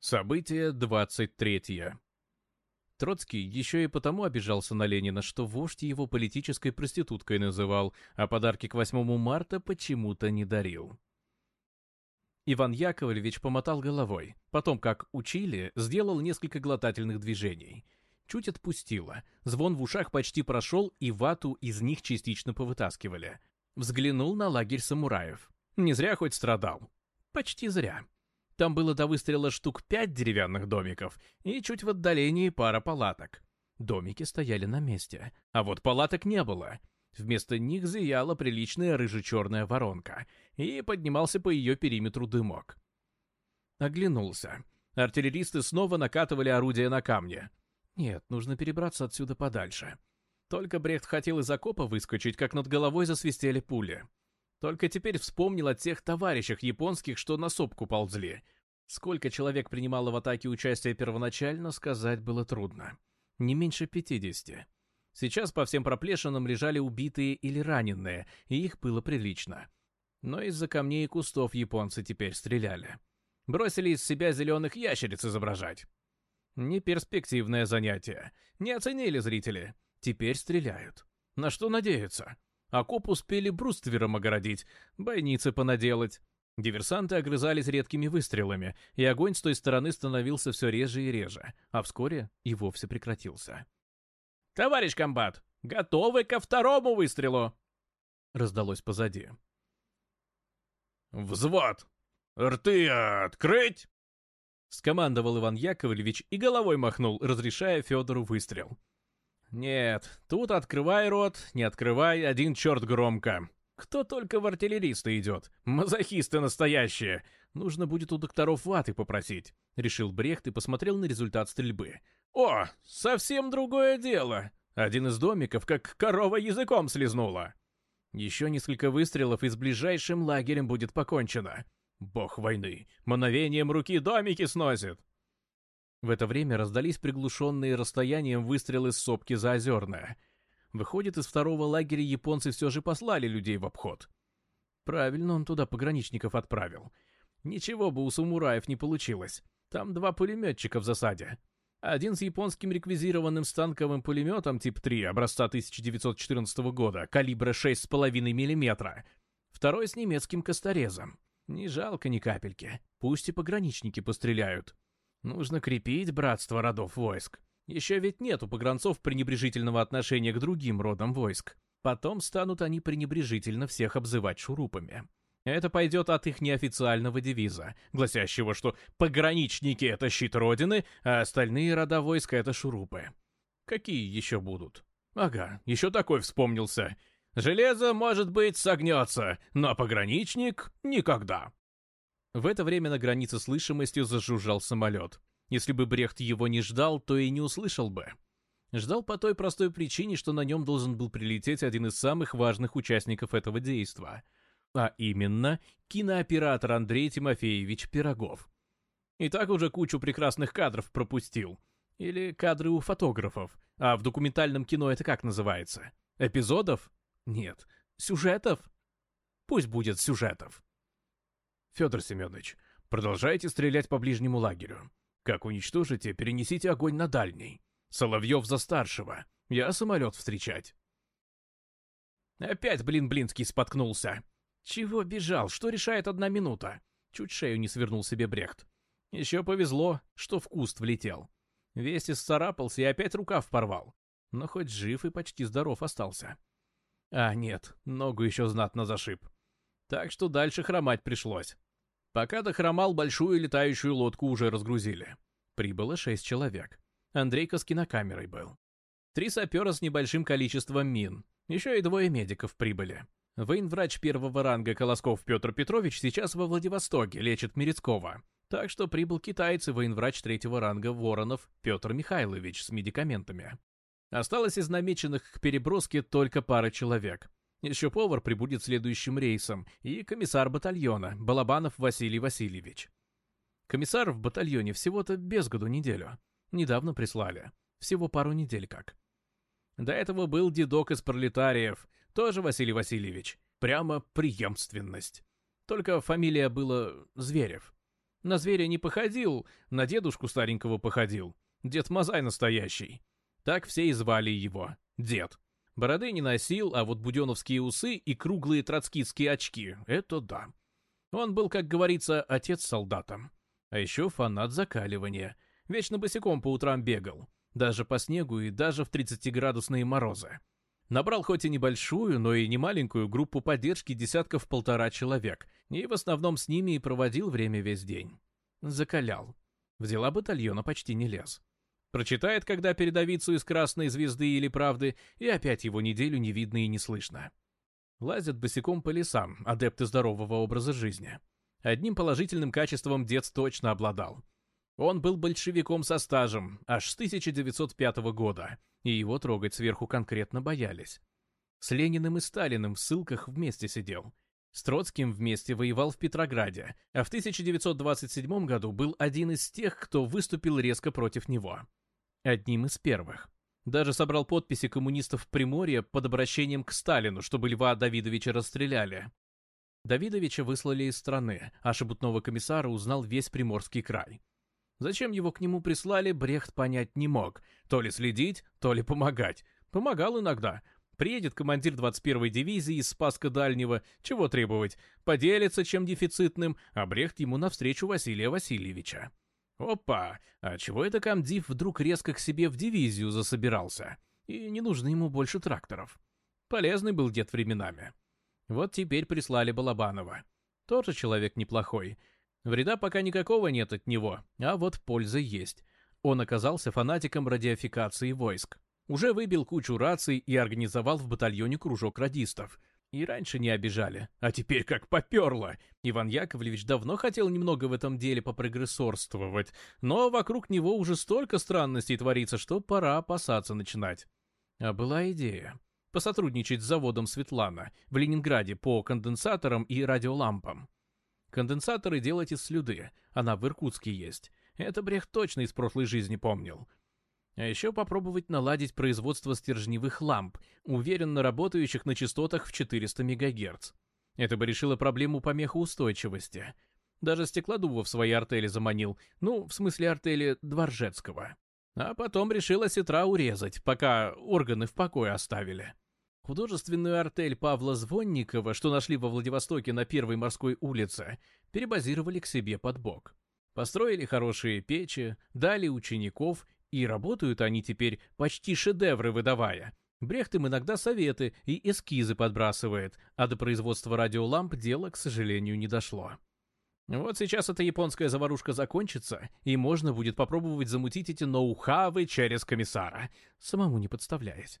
Событие 23. Троцкий еще и потому обижался на Ленина, что вождь его политической проституткой называл, а подарки к 8 марта почему-то не дарил. Иван Яковлевич помотал головой, потом, как учили, сделал несколько глотательных движений. Чуть отпустило, звон в ушах почти прошел, и вату из них частично повытаскивали. Взглянул на лагерь самураев. Не зря хоть страдал. Почти зря. Там было до выстрела штук пять деревянных домиков и чуть в отдалении пара палаток. Домики стояли на месте, а вот палаток не было. Вместо них зияла приличная рыже-черная воронка, и поднимался по ее периметру дымок. Оглянулся. Артиллеристы снова накатывали орудия на камни. Нет, нужно перебраться отсюда подальше. Только Брехт хотел из окопа выскочить, как над головой засвистели пули. Только теперь вспомнил о тех товарищах японских, что на сопку ползли. Сколько человек принимало в атаке участие первоначально, сказать было трудно. Не меньше пятидесяти. Сейчас по всем проплешинам лежали убитые или раненые, и их было прилично. Но из-за камней и кустов японцы теперь стреляли. Бросили из себя зеленых ящериц изображать. Неперспективное занятие. Не оценили зрители. Теперь стреляют. На что надеются? А Окоп успели бруствером огородить, бойницы понаделать. Диверсанты огрызались редкими выстрелами, и огонь с той стороны становился все реже и реже, а вскоре и вовсе прекратился. «Товарищ комбат, готовы ко второму выстрелу!» раздалось позади. «Взвод! Рты открыть!» скомандовал Иван Яковлевич и головой махнул, разрешая Федору выстрел. Нет, тут открывай рот, не открывай, один черт громко. Кто только в артиллеристы идет. Мазохисты настоящие. Нужно будет у докторов ваты попросить. Решил Брехт и посмотрел на результат стрельбы. О, совсем другое дело. Один из домиков как корова языком слезнула. Еще несколько выстрелов и с ближайшим лагерем будет покончено. Бог войны. Мановением руки домики сносит. В это время раздались приглушенные расстоянием выстрелы с сопки за озерное. Выходит, из второго лагеря японцы все же послали людей в обход. Правильно он туда пограничников отправил. Ничего бы у самураев не получилось. Там два пулеметчика в засаде. Один с японским реквизированным станковым пулеметом тип 3 образца 1914 года, калибра 6,5 мм. Второй с немецким косторезом. Не жалко ни капельки. Пусть и пограничники постреляют. Нужно крепить братство родов войск. Еще ведь нет у погранцов пренебрежительного отношения к другим родам войск. Потом станут они пренебрежительно всех обзывать шурупами. Это пойдет от их неофициального девиза, гласящего, что «пограничники — это щит Родины, а остальные рода войска — это шурупы». Какие еще будут? Ага, еще такой вспомнился. «Железо, может быть, согнется, но пограничник — никогда». В это время на границе слышимостью зажужжал самолет. Если бы Брехт его не ждал, то и не услышал бы. Ждал по той простой причине, что на нем должен был прилететь один из самых важных участников этого действа. А именно, кинооператор Андрей Тимофеевич Пирогов. И так уже кучу прекрасных кадров пропустил. Или кадры у фотографов. А в документальном кино это как называется? Эпизодов? Нет. Сюжетов? Пусть будет сюжетов. Федор Семенович, продолжайте стрелять по ближнему лагерю. Как уничтожите, перенесите огонь на дальний. Соловьев за старшего. Я самолет встречать. Опять, блин, Блинский споткнулся. Чего бежал? Что решает одна минута? Чуть шею не свернул себе Брехт. Еще повезло, что в куст влетел. Весь исцарапался и опять рукав порвал. Но хоть жив и почти здоров остался. А нет, ногу еще знатно зашиб. Так что дальше хромать пришлось. Пока дохромал, большую летающую лодку уже разгрузили. Прибыло шесть человек. Андрейка с кинокамерой был. Три сапера с небольшим количеством мин. Еще и двое медиков прибыли. Военврач первого ранга Колосков Петр Петрович сейчас во Владивостоке лечит Мерецкого. Так что прибыл китайцы военврач третьего ранга Воронов Петр Михайлович с медикаментами. Осталось из намеченных к переброске только пара человек. Еще повар прибудет следующим рейсом и комиссар батальона Балабанов Василий Васильевич. Комиссар в батальоне всего-то без году неделю. Недавно прислали. Всего пару недель как. До этого был дедок из пролетариев, тоже Василий Васильевич. Прямо преемственность. Только фамилия была Зверев. На зверя не походил, на дедушку старенького походил. Дед Мазай настоящий. Так все и звали его. Дед. Бороды не носил, а вот буденовские усы и круглые троцкистские очки — это да. Он был, как говорится, отец солдатом. А еще фанат закаливания. Вечно босиком по утрам бегал. Даже по снегу и даже в 30-градусные морозы. Набрал хоть и небольшую, но и не маленькую группу поддержки десятков полтора человек, и в основном с ними и проводил время весь день. Закалял. В дела батальона почти не лез. Прочитает, когда передовицу из «Красной звезды» или «Правды», и опять его неделю не видно и не слышно. Лазят босиком по лесам, адепты здорового образа жизни. Одним положительным качеством дед точно обладал. Он был большевиком со стажем, аж с 1905 года, и его трогать сверху конкретно боялись. С Лениным и Сталиным в ссылках вместе сидел. С Троцким вместе воевал в Петрограде, а в 1927 году был один из тех, кто выступил резко против него одним из первых. Даже собрал подписи коммунистов Приморья под обращением к Сталину, чтобы Льва Давидовича расстреляли. Давидовича выслали из страны, а шебутного комиссара узнал весь Приморский край. Зачем его к нему прислали, Брехт понять не мог. То ли следить, то ли помогать. Помогал иногда. Приедет командир 21-й дивизии из Спаска Дальнего, чего требовать, поделится чем дефицитным, а Брехт ему навстречу Василия Васильевича. Опа! А чего это комдив вдруг резко к себе в дивизию засобирался? И не нужно ему больше тракторов. Полезный был дед временами. Вот теперь прислали Балабанова. Тоже человек неплохой. Вреда пока никакого нет от него, а вот польза есть. Он оказался фанатиком радиофикации войск. Уже выбил кучу раций и организовал в батальоне кружок радистов. И раньше не обижали. А теперь как поперло! Иван Яковлевич давно хотел немного в этом деле попрогрессорствовать, но вокруг него уже столько странностей творится, что пора опасаться начинать. А была идея. Посотрудничать с заводом «Светлана» в Ленинграде по конденсаторам и радиолампам. Конденсаторы делать из слюды, она в Иркутске есть. Это Брех точно из прошлой жизни помнил. А еще попробовать наладить производство стержневых ламп, уверенно работающих на частотах в 400 МГц. Это бы решило проблему помехоустойчивости. Даже стеклодува в свои артели заманил, ну, в смысле артели Дворжецкого. А потом решила сетра урезать, пока органы в покое оставили. Художественную артель Павла Звонникова, что нашли во Владивостоке на Первой морской улице, перебазировали к себе под бок. Построили хорошие печи, дали учеников и работают они теперь почти шедевры выдавая. Брехт им иногда советы и эскизы подбрасывает, а до производства радиоламп дело, к сожалению, не дошло. Вот сейчас эта японская заварушка закончится, и можно будет попробовать замутить эти ноу-хавы через комиссара, самому не подставляясь.